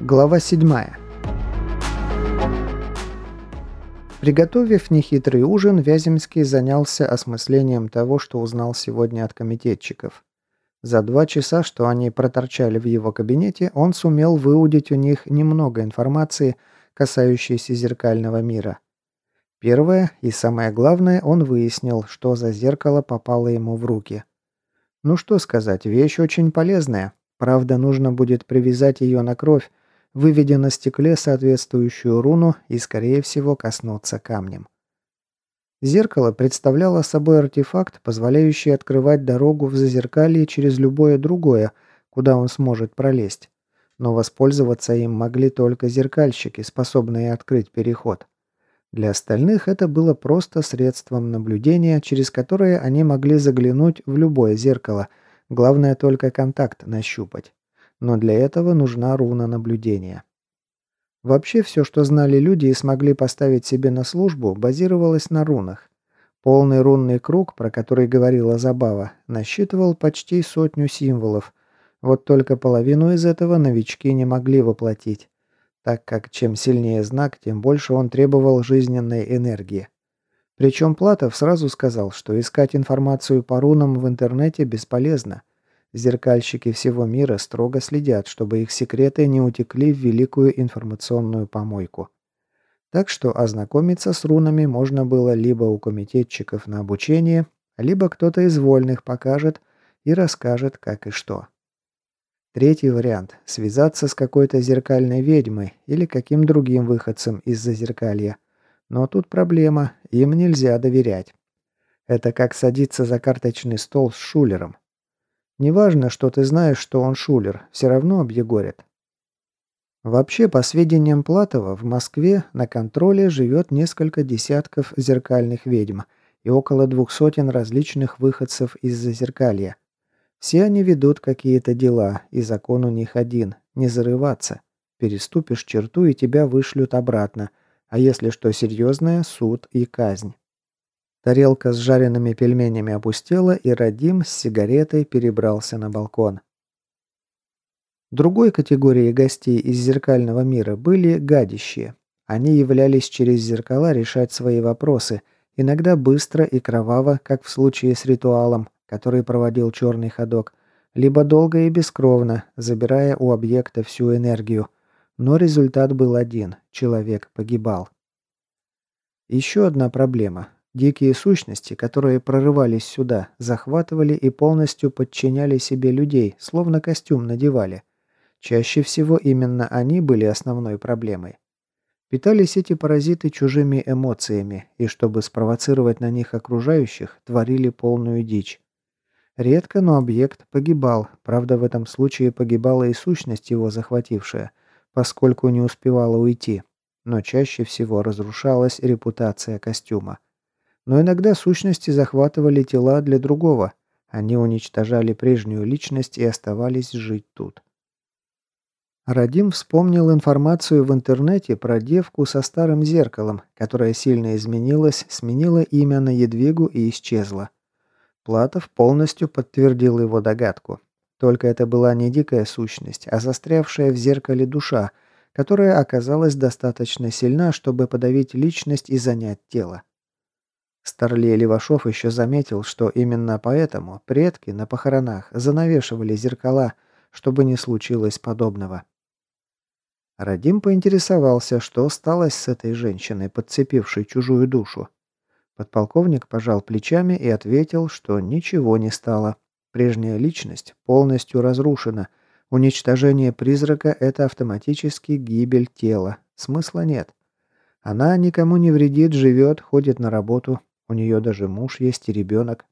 Глава 7. Приготовив нехитрый ужин, Вяземский занялся осмыслением того, что узнал сегодня от комитетчиков. За два часа, что они проторчали в его кабинете, он сумел выудить у них немного информации, касающейся зеркального мира. Первое и самое главное, он выяснил, что за зеркало попало ему в руки. Ну что сказать, вещь очень полезная. Правда, нужно будет привязать ее на кровь, выведя на стекле соответствующую руну и, скорее всего, коснуться камнем. Зеркало представляло собой артефакт, позволяющий открывать дорогу в зазеркалье через любое другое, куда он сможет пролезть. Но воспользоваться им могли только зеркальщики, способные открыть переход. Для остальных это было просто средством наблюдения, через которое они могли заглянуть в любое зеркало, главное только контакт нащупать но для этого нужна руна наблюдения. Вообще все, что знали люди и смогли поставить себе на службу, базировалось на рунах. Полный рунный круг, про который говорила Забава, насчитывал почти сотню символов. Вот только половину из этого новички не могли воплотить, так как чем сильнее знак, тем больше он требовал жизненной энергии. Причем Платов сразу сказал, что искать информацию по рунам в интернете бесполезно – Зеркальщики всего мира строго следят, чтобы их секреты не утекли в великую информационную помойку. Так что ознакомиться с рунами можно было либо у комитетчиков на обучение, либо кто-то из вольных покажет и расскажет, как и что. Третий вариант – связаться с какой-то зеркальной ведьмой или каким другим выходцем из зазеркалья. Но тут проблема, им нельзя доверять. Это как садиться за карточный стол с шулером. Неважно, что ты знаешь, что он шулер, все равно объегорят. Вообще, по сведениям Платова, в Москве на контроле живет несколько десятков зеркальных ведьм и около двух сотен различных выходцев из зазеркалья. Все они ведут какие-то дела, и закон у них один – не зарываться. Переступишь черту, и тебя вышлют обратно, а если что серьезное – суд и казнь. Тарелка с жареными пельменями опустела, и Радим с сигаретой перебрался на балкон. Другой категорией гостей из зеркального мира были гадящие. Они являлись через зеркала решать свои вопросы, иногда быстро и кроваво, как в случае с ритуалом, который проводил черный ходок, либо долго и бескровно, забирая у объекта всю энергию. Но результат был один – человек погибал. Еще одна проблема. Дикие сущности, которые прорывались сюда, захватывали и полностью подчиняли себе людей, словно костюм надевали. Чаще всего именно они были основной проблемой. Питались эти паразиты чужими эмоциями, и чтобы спровоцировать на них окружающих, творили полную дичь. Редко, но объект погибал, правда в этом случае погибала и сущность его захватившая, поскольку не успевала уйти, но чаще всего разрушалась репутация костюма. Но иногда сущности захватывали тела для другого. Они уничтожали прежнюю личность и оставались жить тут. Радим вспомнил информацию в интернете про девку со старым зеркалом, которая сильно изменилась, сменила имя на Едвигу и исчезла. Платов полностью подтвердил его догадку. Только это была не дикая сущность, а застрявшая в зеркале душа, которая оказалась достаточно сильна, чтобы подавить личность и занять тело. Старлей Левашов еще заметил, что именно поэтому предки на похоронах занавешивали зеркала, чтобы не случилось подобного. Радим поинтересовался, что сталось с этой женщиной, подцепившей чужую душу. Подполковник пожал плечами и ответил, что ничего не стало. Прежняя личность полностью разрушена. Уничтожение призрака – это автоматически гибель тела. Смысла нет. Она никому не вредит, живет, ходит на работу, у нее даже муж есть и ребенок.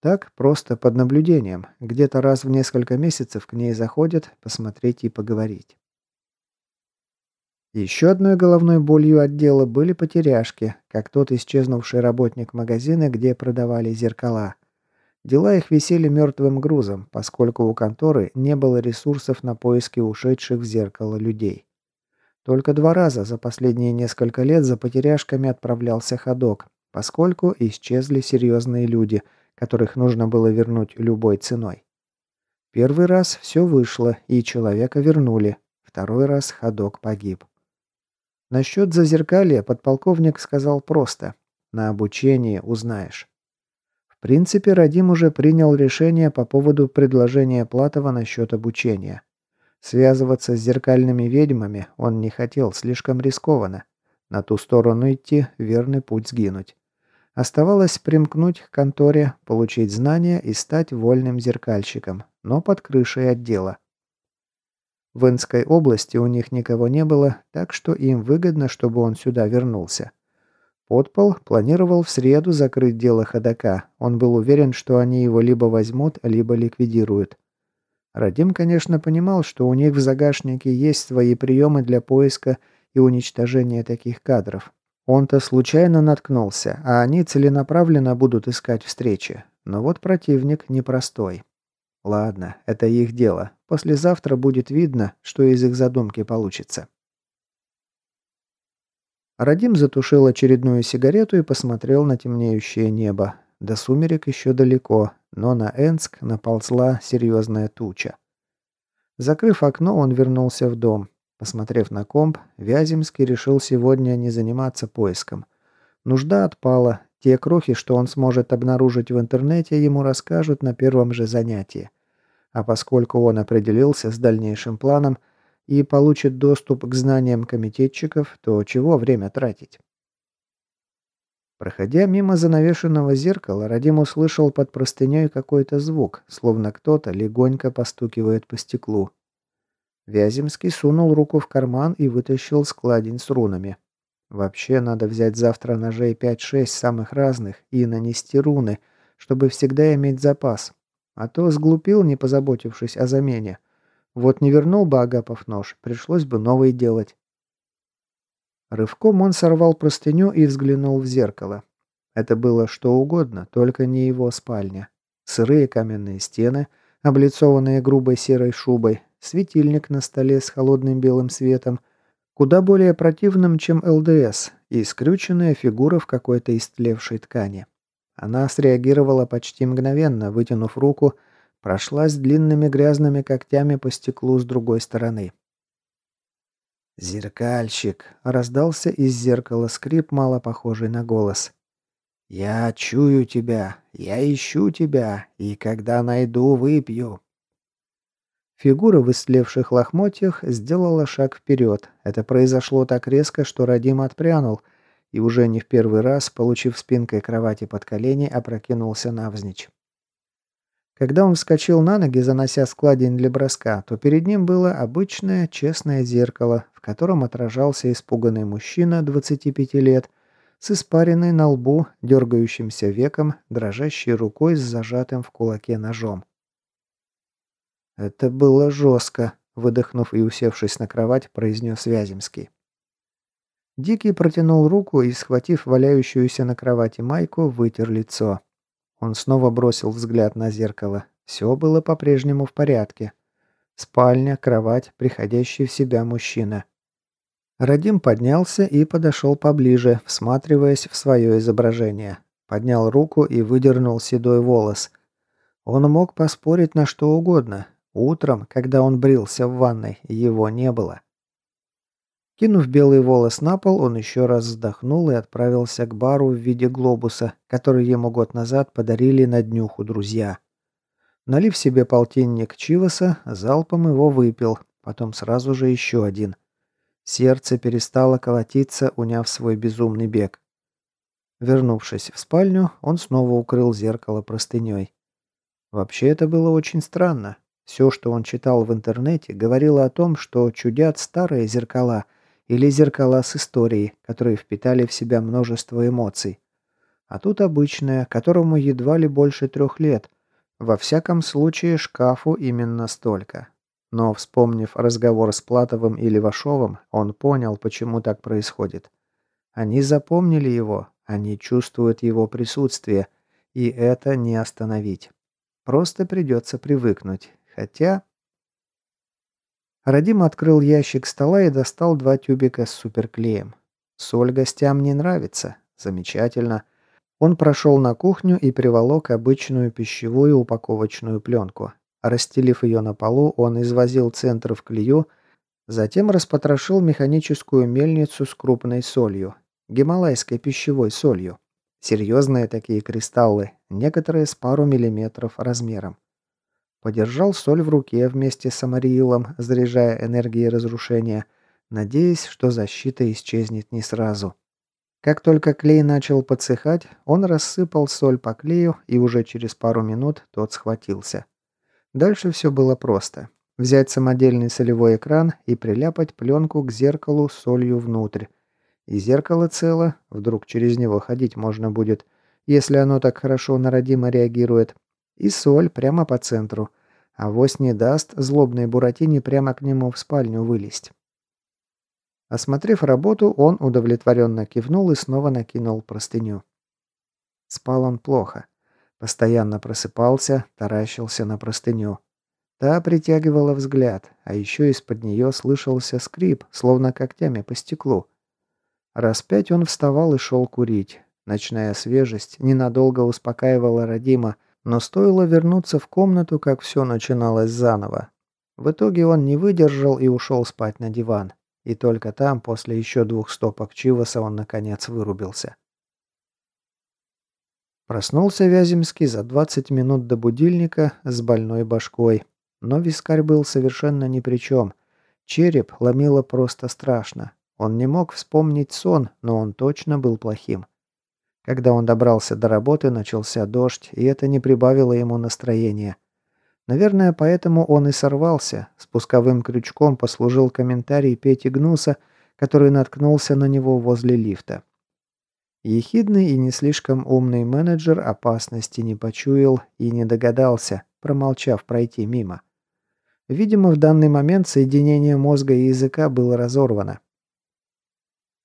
Так, просто под наблюдением. Где-то раз в несколько месяцев к ней заходят посмотреть и поговорить. Еще одной головной болью отдела были потеряшки, как тот исчезнувший работник магазина, где продавали зеркала. Дела их висели мертвым грузом, поскольку у конторы не было ресурсов на поиски ушедших в зеркало людей. Только два раза за последние несколько лет за потеряшками отправлялся ходок, поскольку исчезли серьезные люди, которых нужно было вернуть любой ценой. Первый раз все вышло, и человека вернули. второй раз ходок погиб. Насчет зазеркалья подполковник сказал просто. На обучении узнаешь. В принципе, Радим уже принял решение по поводу предложения Платова насчет обучения. Связываться с зеркальными ведьмами он не хотел, слишком рискованно. На ту сторону идти – верный путь сгинуть. Оставалось примкнуть к конторе, получить знания и стать вольным зеркальщиком, но под крышей отдела. В Инской области у них никого не было, так что им выгодно, чтобы он сюда вернулся. Подпол планировал в среду закрыть дело ходока. Он был уверен, что они его либо возьмут, либо ликвидируют. Радим, конечно, понимал, что у них в загашнике есть свои приемы для поиска и уничтожения таких кадров. Он-то случайно наткнулся, а они целенаправленно будут искать встречи. Но вот противник непростой. Ладно, это их дело. Послезавтра будет видно, что из их задумки получится. Радим затушил очередную сигарету и посмотрел на темнеющее небо. До сумерек еще далеко, но на Энск наползла серьезная туча. Закрыв окно, он вернулся в дом. Посмотрев на комп, Вяземский решил сегодня не заниматься поиском. Нужда отпала. Те крохи, что он сможет обнаружить в интернете, ему расскажут на первом же занятии. А поскольку он определился с дальнейшим планом и получит доступ к знаниям комитетчиков, то чего время тратить? Проходя мимо занавешенного зеркала, Радим услышал под простыней какой-то звук, словно кто-то легонько постукивает по стеклу. Вяземский сунул руку в карман и вытащил складень с рунами. Вообще надо взять завтра ножей 5-6 самых разных и нанести руны, чтобы всегда иметь запас, а то сглупил, не позаботившись о замене. Вот не вернул бы Агапов нож, пришлось бы новый делать. Рывком он сорвал простыню и взглянул в зеркало. Это было что угодно, только не его спальня. Сырые каменные стены, облицованные грубой серой шубой, светильник на столе с холодным белым светом, куда более противным, чем ЛДС, и скрюченная фигура в какой-то истлевшей ткани. Она среагировала почти мгновенно, вытянув руку, прошлась длинными грязными когтями по стеклу с другой стороны. «Зеркальщик!» — раздался из зеркала скрип, мало похожий на голос. «Я чую тебя, я ищу тебя, и когда найду, выпью». Фигура в истлевших лохмотьях сделала шаг вперед. Это произошло так резко, что Радим отпрянул — и уже не в первый раз, получив спинкой кровати под колени, опрокинулся навзничь. Когда он вскочил на ноги, занося складень для броска, то перед ним было обычное честное зеркало, в котором отражался испуганный мужчина 25 лет с испаренной на лбу, дергающимся веком, дрожащей рукой с зажатым в кулаке ножом. «Это было жестко», — выдохнув и усевшись на кровать, произнес Вяземский. Дикий протянул руку и, схватив валяющуюся на кровати майку, вытер лицо. Он снова бросил взгляд на зеркало. Все было по-прежнему в порядке. Спальня, кровать, приходящий в себя мужчина. Радим поднялся и подошел поближе, всматриваясь в свое изображение. Поднял руку и выдернул седой волос. Он мог поспорить на что угодно. Утром, когда он брился в ванной, его не было. Кинув белый волос на пол, он еще раз вздохнул и отправился к бару в виде глобуса, который ему год назад подарили на днюху друзья. Налив себе полтинник Чиваса, залпом его выпил, потом сразу же еще один. Сердце перестало колотиться, уняв свой безумный бег. Вернувшись в спальню, он снова укрыл зеркало простыней. Вообще это было очень странно. Все, что он читал в интернете, говорило о том, что чудят старые зеркала – или зеркала с историей, которые впитали в себя множество эмоций. А тут обычное, которому едва ли больше трех лет. Во всяком случае, шкафу именно столько. Но, вспомнив разговор с Платовым и Левашовым, он понял, почему так происходит. Они запомнили его, они чувствуют его присутствие, и это не остановить. Просто придется привыкнуть. Хотя... Радим открыл ящик стола и достал два тюбика с суперклеем. Соль гостям не нравится. Замечательно. Он прошел на кухню и приволок обычную пищевую упаковочную пленку. Расстелив ее на полу, он извозил центр в клею, Затем распотрошил механическую мельницу с крупной солью, гималайской пищевой солью. Серьезные такие кристаллы, некоторые с пару миллиметров размером. Подержал соль в руке вместе с Амариилом, заряжая энергией разрушения, надеясь, что защита исчезнет не сразу. Как только клей начал подсыхать, он рассыпал соль по клею, и уже через пару минут тот схватился. Дальше все было просто. Взять самодельный солевой экран и приляпать пленку к зеркалу солью внутрь. И зеркало цело, вдруг через него ходить можно будет, если оно так хорошо на родимо реагирует. И соль прямо по центру. А вось не даст злобной Буратине прямо к нему в спальню вылезть. Осмотрев работу, он удовлетворенно кивнул и снова накинул простыню. Спал он плохо. Постоянно просыпался, таращился на простыню. Та притягивала взгляд, а еще из-под нее слышался скрип, словно когтями по стеклу. Раз пять он вставал и шел курить. Ночная свежесть ненадолго успокаивала Родима, но стоило вернуться в комнату, как все начиналось заново. В итоге он не выдержал и ушел спать на диван. И только там, после еще двух стопок Чиваса, он наконец вырубился. Проснулся Вяземский за 20 минут до будильника с больной башкой. Но вискарь был совершенно ни при чем. Череп ломило просто страшно. Он не мог вспомнить сон, но он точно был плохим. Когда он добрался до работы, начался дождь, и это не прибавило ему настроения. Наверное, поэтому он и сорвался. Спусковым крючком послужил комментарий Пети Гнуса, который наткнулся на него возле лифта. Ехидный и не слишком умный менеджер опасности не почуял и не догадался, промолчав пройти мимо. Видимо, в данный момент соединение мозга и языка было разорвано.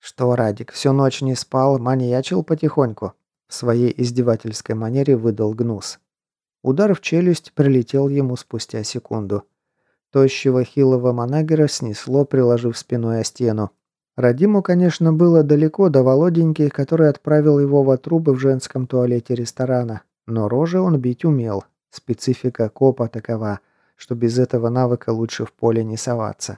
«Что, Радик, всю ночь не спал, маньячил потихоньку?» В своей издевательской манере выдал Гнус. Удар в челюсть прилетел ему спустя секунду. Тощего хилого манагера снесло, приложив спиной о стену. Радиму, конечно, было далеко до Володеньки, который отправил его в отрубы в женском туалете ресторана, но рожи он бить умел. Специфика копа такова, что без этого навыка лучше в поле не соваться.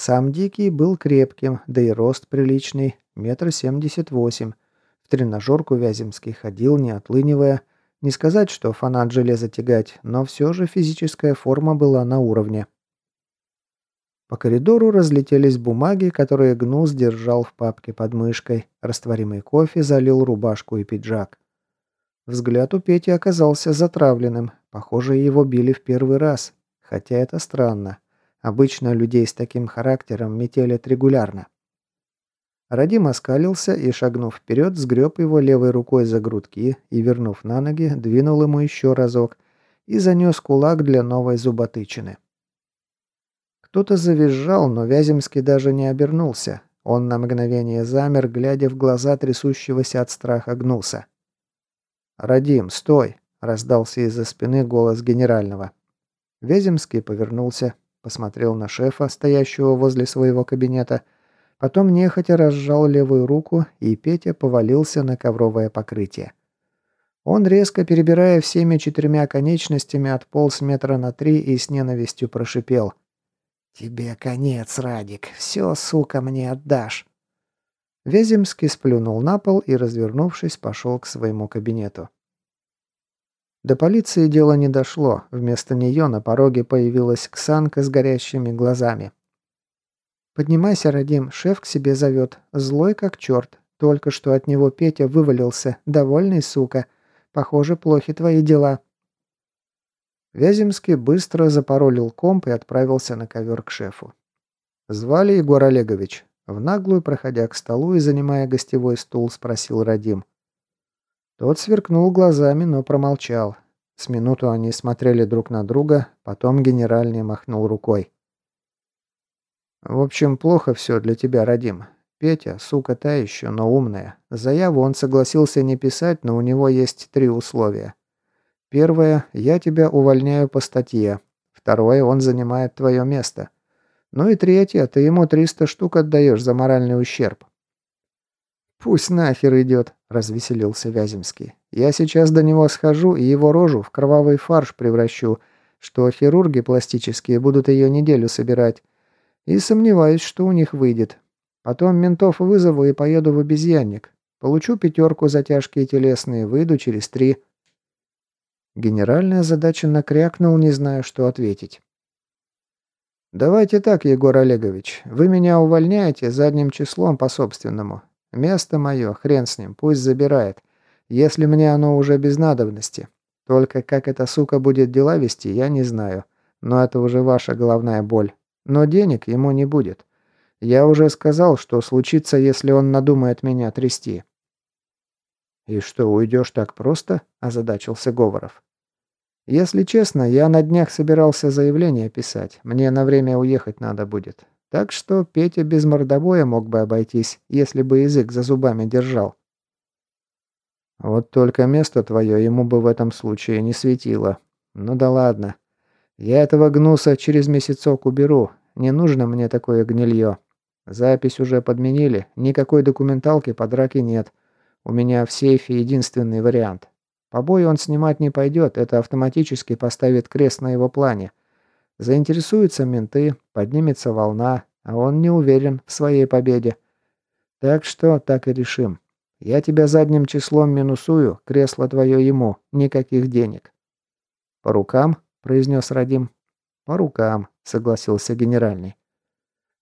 Сам Дикий был крепким, да и рост приличный, метр семьдесят восемь. В тренажерку Вяземский ходил, не отлынивая, не сказать, что фанат железа тягать, но все же физическая форма была на уровне. По коридору разлетелись бумаги, которые Гнус держал в папке под мышкой. Растворимый кофе залил рубашку и пиджак. Взгляд у Пети оказался затравленным. Похоже, его били в первый раз. Хотя это странно. Обычно людей с таким характером метелят регулярно. Радим оскалился и, шагнув вперед, сгреб его левой рукой за грудки и, вернув на ноги, двинул ему еще разок и занес кулак для новой зуботычины. Кто-то завизжал, но Вяземский даже не обернулся. Он на мгновение замер, глядя в глаза трясущегося от страха гнуса. «Радим, стой!» – раздался из-за спины голос генерального. Вяземский повернулся, посмотрел на шефа, стоящего возле своего кабинета – Потом нехотя разжал левую руку, и Петя повалился на ковровое покрытие. Он, резко перебирая всеми четырьмя конечностями, отполз метра на три и с ненавистью прошипел. «Тебе конец, Радик. Все, сука, мне отдашь». Вяземский сплюнул на пол и, развернувшись, пошел к своему кабинету. До полиции дело не дошло. Вместо нее на пороге появилась Ксанка с горящими глазами. «Поднимайся, Радим, шеф к себе зовет. Злой как черт. Только что от него Петя вывалился. Довольный, сука. Похоже, плохи твои дела». Вяземский быстро запоролил комп и отправился на ковер к шефу. Звали Егор Олегович. В наглую, проходя к столу и занимая гостевой стул, спросил Радим. Тот сверкнул глазами, но промолчал. С минуту они смотрели друг на друга, потом генеральный махнул рукой. В общем, плохо все для тебя, Радим. Петя, сука та еще, но умная. Заяву он согласился не писать, но у него есть три условия. Первое, я тебя увольняю по статье. Второе, он занимает твое место. Ну и третье, ты ему 300 штук отдаешь за моральный ущерб. «Пусть нахер идет», – развеселился Вяземский. «Я сейчас до него схожу и его рожу в кровавый фарш превращу, что хирурги пластические будут ее неделю собирать. И сомневаюсь, что у них выйдет. Потом ментов вызову и поеду в обезьянник. Получу пятерку за тяжкие телесные, выйду через три. Генеральная задача накрякнул, не зная, что ответить. «Давайте так, Егор Олегович. Вы меня увольняете задним числом по собственному. Место мое, хрен с ним, пусть забирает. Если мне оно уже без надобности. Только как эта сука будет дела вести, я не знаю. Но это уже ваша головная боль. Но денег ему не будет. Я уже сказал, что случится, если он надумает меня трясти». «И что, уйдешь так просто?» – озадачился Говоров. Если честно, я на днях собирался заявление писать. Мне на время уехать надо будет. Так что Петя без мордобоя мог бы обойтись, если бы язык за зубами держал. Вот только место твое ему бы в этом случае не светило. Ну да ладно. Я этого гнуса через месяцок уберу. Не нужно мне такое гнилье. Запись уже подменили. Никакой документалки по драке нет. У меня в сейфе единственный вариант. Побои он снимать не пойдет, это автоматически поставит крест на его плане. Заинтересуются менты, поднимется волна, а он не уверен в своей победе. Так что так и решим. Я тебя задним числом минусую, кресло твое ему, никаких денег. По рукам, произнес Радим. По рукам, согласился генеральный.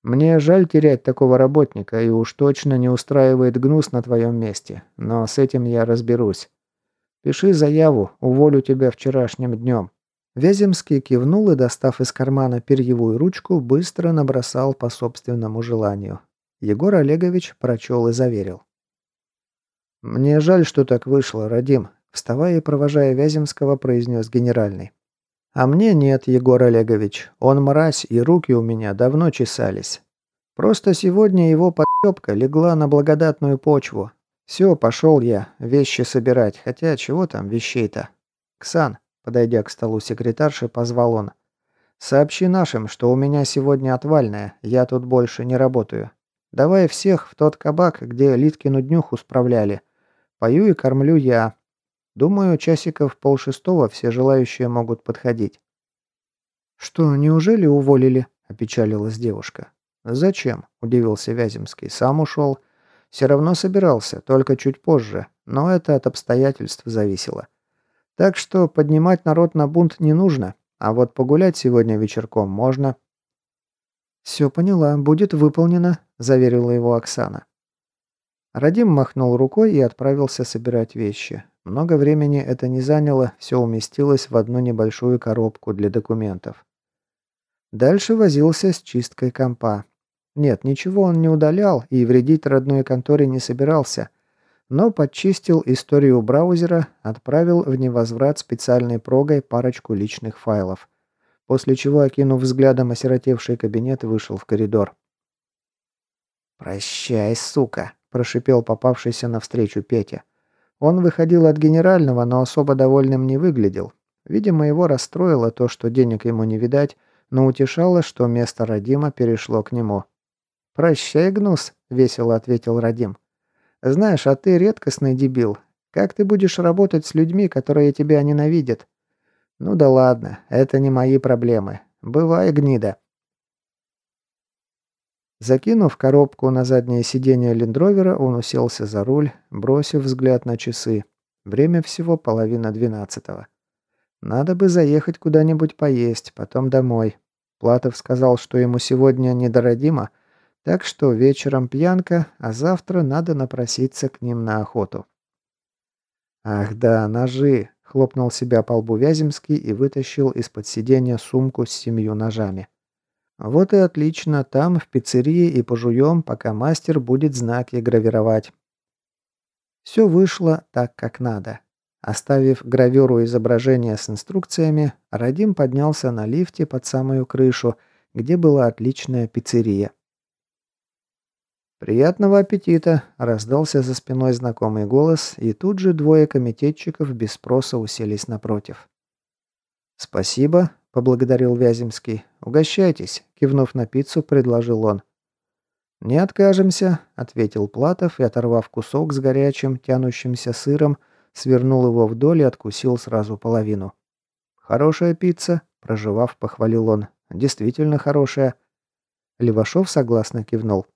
Мне жаль терять такого работника, и уж точно не устраивает гнус на твоем месте, но с этим я разберусь. Пиши заяву, уволю тебя вчерашним днем». Вяземский кивнул и, достав из кармана перьевую ручку, быстро набросал по собственному желанию. Егор Олегович прочел и заверил. «Мне жаль, что так вышло, Радим», – вставая и провожая Вяземского, произнес генеральный. «А мне нет, Егор Олегович. Он мразь, и руки у меня давно чесались. Просто сегодня его подъебка легла на благодатную почву, «Все, пошел я, вещи собирать, хотя чего там вещей-то?» «Ксан», подойдя к столу секретарши, позвал он. «Сообщи нашим, что у меня сегодня отвальная, я тут больше не работаю. Давай всех в тот кабак, где Литкину днюху справляли. Пою и кормлю я. Думаю, часиков полшестого все желающие могут подходить». «Что, неужели уволили?» – опечалилась девушка. «Зачем?» – удивился Вяземский. «Сам ушел. Все равно собирался, только чуть позже, но это от обстоятельств зависело. Так что поднимать народ на бунт не нужно, а вот погулять сегодня вечерком можно. «Все поняла, будет выполнено», – заверила его Оксана. Радим махнул рукой и отправился собирать вещи. Много времени это не заняло, все уместилось в одну небольшую коробку для документов. Дальше возился с чисткой компа. Нет, ничего он не удалял и вредить родной конторе не собирался, но подчистил историю браузера, отправил в невозврат специальной прогой парочку личных файлов, после чего, окинув взглядом осиротевший кабинет, вышел в коридор. «Прощай, сука!» – прошипел попавшийся навстречу Петя. Он выходил от генерального, но особо довольным не выглядел. Видимо, его расстроило то, что денег ему не видать, но утешало, что место Родима перешло к нему. «Прощай, Гнус», — весело ответил Радим. «Знаешь, а ты редкостный дебил. Как ты будешь работать с людьми, которые тебя ненавидят?» «Ну да ладно, это не мои проблемы. Бывай, гнида». Закинув коробку на заднее сиденье лендровера, он уселся за руль, бросив взгляд на часы. Время всего половина двенадцатого. Надо бы заехать куда-нибудь поесть, потом домой. Платов сказал, что ему сегодня не до Родима, так что вечером пьянка, а завтра надо напроситься к ним на охоту. «Ах да, ножи!» — хлопнул себя по лбу Вяземский и вытащил из-под сиденья сумку с семью ножами. «Вот и отлично, там, в пиццерии и пожуем, пока мастер будет знаки гравировать». Все вышло так, как надо. Оставив гравюру изображения с инструкциями, Радим поднялся на лифте под самую крышу, где была отличная пиццерия. «Приятного аппетита!» – раздался за спиной знакомый голос, и тут же двое комитетчиков без спроса уселись напротив. «Спасибо», – поблагодарил Вяземский. «Угощайтесь», – кивнув на пиццу, предложил он. «Не откажемся», – ответил Платов и, оторвав кусок с горячим, тянущимся сыром, свернул его вдоль и откусил сразу половину. «Хорошая пицца», – проживав, похвалил он. «Действительно хорошая». Левашов согласно кивнул.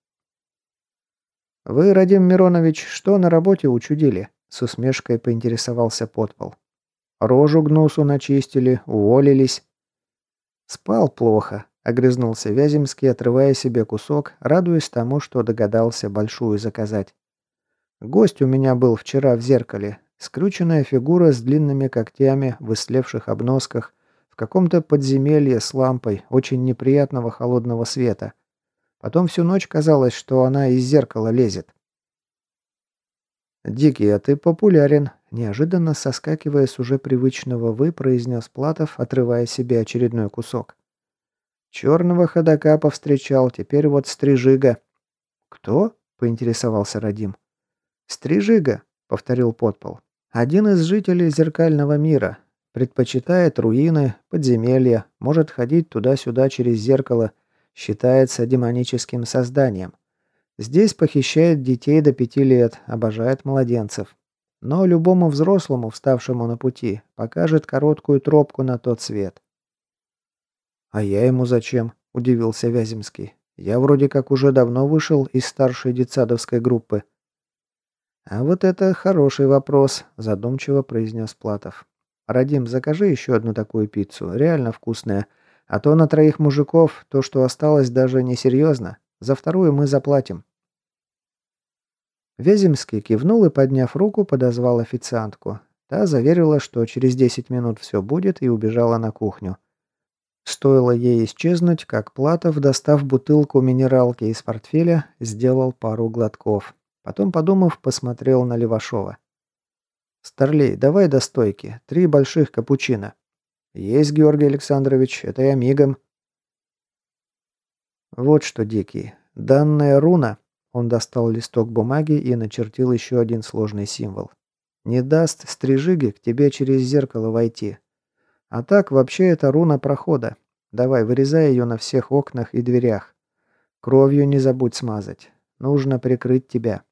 «Вы, Радим Миронович, что на работе учудили?» С усмешкой поинтересовался подпол. «Рожу гнусу начистили, уволились». «Спал плохо», — огрызнулся Вяземский, отрывая себе кусок, радуясь тому, что догадался большую заказать. «Гость у меня был вчера в зеркале. Скрюченная фигура с длинными когтями в ислевших обносках, в каком-то подземелье с лампой очень неприятного холодного света. Потом всю ночь казалось, что она из зеркала лезет. «Дикий, а ты популярен», – неожиданно соскакивая с уже привычного «вы», произнес Платов, отрывая себе очередной кусок. «Черного ходока повстречал, теперь вот стрижига». «Кто?» – поинтересовался Радим. «Стрижига», – повторил подпол. «Один из жителей зеркального мира. Предпочитает руины, подземелья, может ходить туда-сюда через зеркало, Считается демоническим созданием. Здесь похищает детей до пяти лет, обожает младенцев. Но любому взрослому, вставшему на пути, покажет короткую тропку на тот свет. «А я ему зачем?» – удивился Вяземский. «Я вроде как уже давно вышел из старшей детсадовской группы». «А вот это хороший вопрос», – задумчиво произнес Платов. «Радим, закажи еще одну такую пиццу, реально вкусная. А то на троих мужиков то, что осталось, даже несерьезно. За вторую мы заплатим». Вяземский кивнул и, подняв руку, подозвал официантку. Та заверила, что через 10 минут все будет, и убежала на кухню. Стоило ей исчезнуть, как Платов, достав бутылку минералки из портфеля, сделал пару глотков. Потом, подумав, посмотрел на Левашова. «Старлей, давай до стойки. Три больших капучино». «Есть, Георгий Александрович, это я мигом». «Вот что, Дикий. Данная руна...» Он достал листок бумаги и начертил еще один сложный символ. «Не даст стрижиге к тебе через зеркало войти. А так, вообще, это руна прохода. Давай, вырезай ее на всех окнах и дверях. Кровью не забудь смазать. Нужно прикрыть тебя.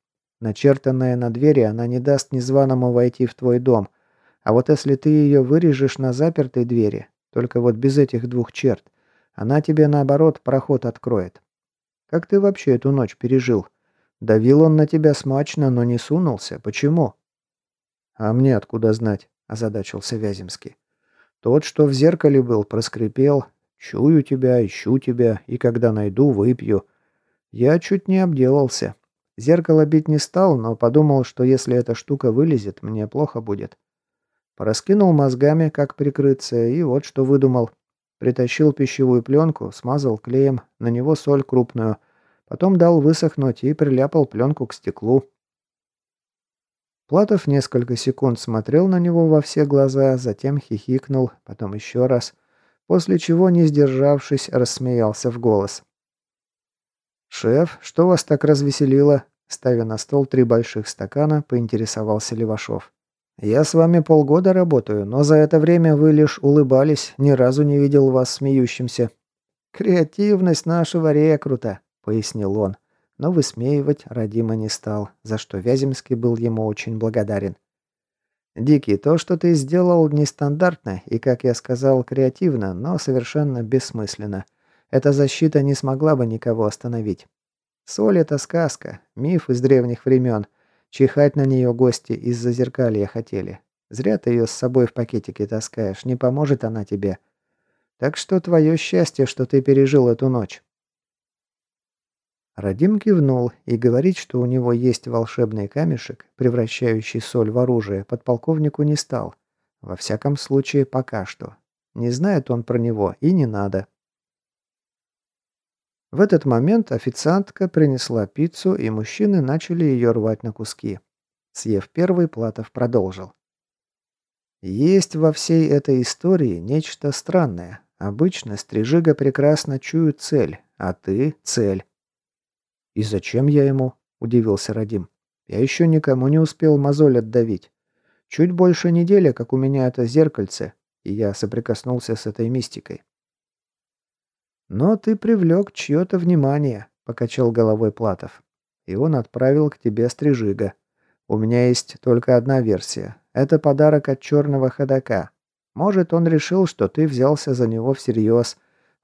Начертанная на двери, она не даст незваному войти в твой дом, а вот если ты ее вырежешь на запертой двери, только вот без этих двух черт, она тебе наоборот проход откроет. Как ты вообще эту ночь пережил? Давил он на тебя смачно, но не сунулся. Почему? А мне откуда знать? озадачился Вяземский. Тот, что в зеркале был, проскрипел. Чую тебя, ищу тебя, и когда найду, выпью. Я чуть не обделался. Зеркало бить не стал, но подумал, что если эта штука вылезет, мне плохо будет. Пораскинул мозгами, как прикрыться, и вот что выдумал. Притащил пищевую пленку, смазал клеем, на него соль крупную. Потом дал высохнуть и приляпал пленку к стеклу. Платов несколько секунд смотрел на него во все глаза, затем хихикнул, потом еще раз, после чего, не сдержавшись, рассмеялся в голос. «Шеф, что вас так развеселило?» Ставя на стол три больших стакана, поинтересовался Левашов. «Я с вами полгода работаю, но за это время вы лишь улыбались, ни разу не видел вас смеющимся». «Креативность нашего рекрута», — пояснил он, но высмеивать Радима не стал, за что Вяземский был ему очень благодарен. «Дикий, то, что ты сделал, нестандартно и, как я сказал, креативно, но совершенно бессмысленно. Эта защита не смогла бы никого остановить. Соль — это сказка, миф из древних времен — Чихать на нее гости из-за зеркалья хотели. Зря ты ее с собой в пакетике таскаешь, не поможет она тебе. Так что твое счастье, что ты пережил эту ночь». Радим кивнул и говорить, что у него есть волшебный камешек, превращающий соль в оружие, подполковнику не стал. Во всяком случае, пока что. Не знает он про него и не надо. В этот момент официантка принесла пиццу, и мужчины начали ее рвать на куски. Съев первый, Платов продолжил. Есть во всей этой истории нечто странное. Обычно Стрижига прекрасно чует цель, а ты — цель. «И зачем я ему?» – удивился Радим. «Я еще никому не успел мозоль отдавить. Чуть больше недели, как у меня это зеркальце, и я соприкоснулся с этой мистикой. «Но ты привлек чье-то внимание», — покачал головой Платов. «И он отправил к тебе стрижига. У меня есть только одна версия. Это подарок от черного ходока. Может, он решил, что ты взялся за него всерьез,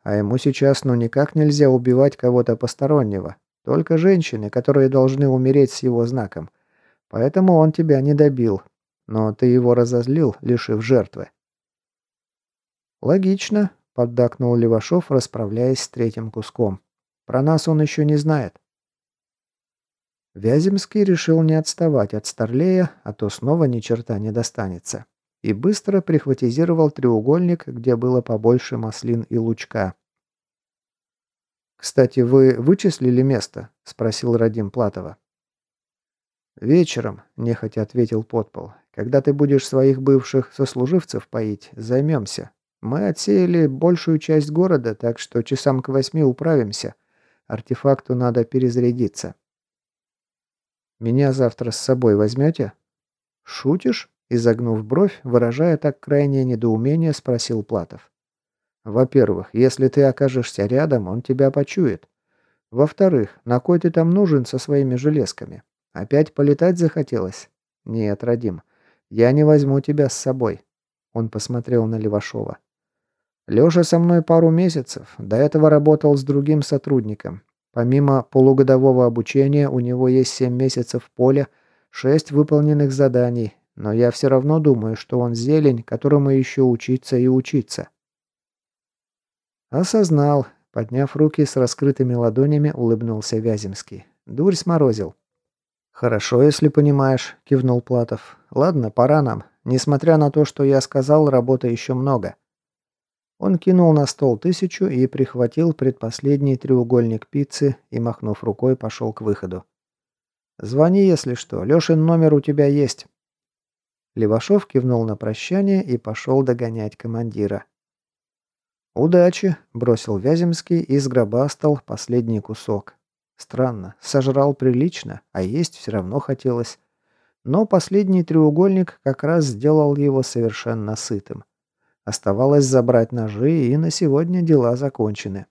а ему сейчас ну никак нельзя убивать кого-то постороннего. Только женщины, которые должны умереть с его знаком. Поэтому он тебя не добил. Но ты его разозлил, лишив жертвы. «Логично», — поддакнул Левашов, расправляясь с третьим куском. «Про нас он еще не знает». Вяземский решил не отставать от Старлея, а то снова ни черта не достанется. И быстро прихватизировал треугольник, где было побольше маслин и лучка. «Кстати, вы вычислили место?» – спросил Радим Платова. «Вечером», – нехотя ответил подпол. «Когда ты будешь своих бывших сослуживцев поить, займемся. Мы отсеяли большую часть города, так что часам к восьми управимся. Артефакту надо перезарядиться». Меня завтра с собой возьмете?» «Шутишь?» – изогнув бровь, выражая так крайнее недоумение, спросил Платов. «Во-первых, если ты окажешься рядом, он тебя почует. Во-вторых, на кой ты там нужен со своими железками? Опять полетать захотелось? Нет, Радим, я не возьму тебя с собой». Он посмотрел на Левашова. Лёша со мной пару месяцев, до этого работал с другим сотрудником. Помимо полугодового обучения у него есть 7 месяцев в поле, 6 выполненных заданий, но я все равно думаю, что он зелень, которому еще учиться и учиться. Осознал. Подняв руки с раскрытыми ладонями, улыбнулся Вяземский. Дурь сморозил. «Хорошо, если понимаешь», – кивнул Платов. «Ладно, пора нам. Несмотря на то, что я сказал, работы еще много. Он кинул на стол тысячу и прихватил предпоследний треугольник пиццы и, махнув рукой, пошел к выходу. «Звони, если что. Лешин номер у тебя есть». Левашов кивнул на прощание и пошел догонять командира. «Удачи!» – бросил Вяземский и сгробастал последний кусок. Странно, сожрал прилично, а есть все равно хотелось. Но последний треугольник как раз сделал его совершенно сытым. Оставалось забрать ножи, и на сегодня дела закончены.